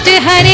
to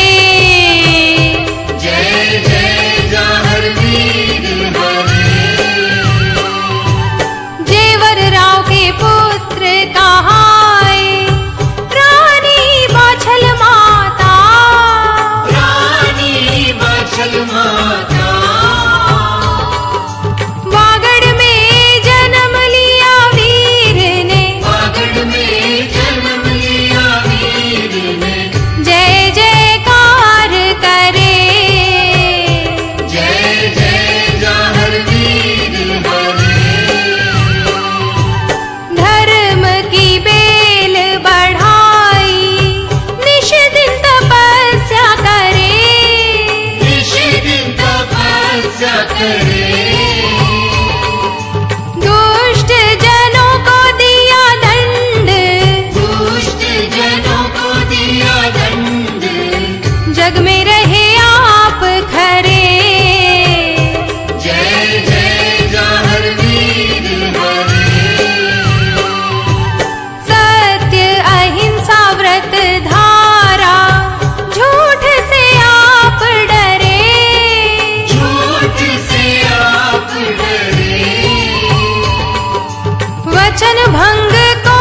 भंग को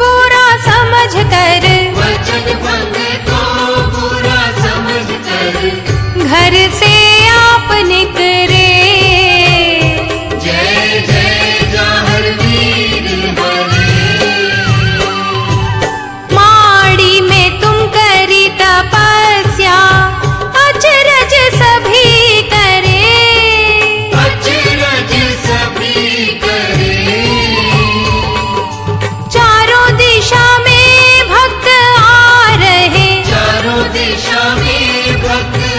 बुरा समझ कर Happy.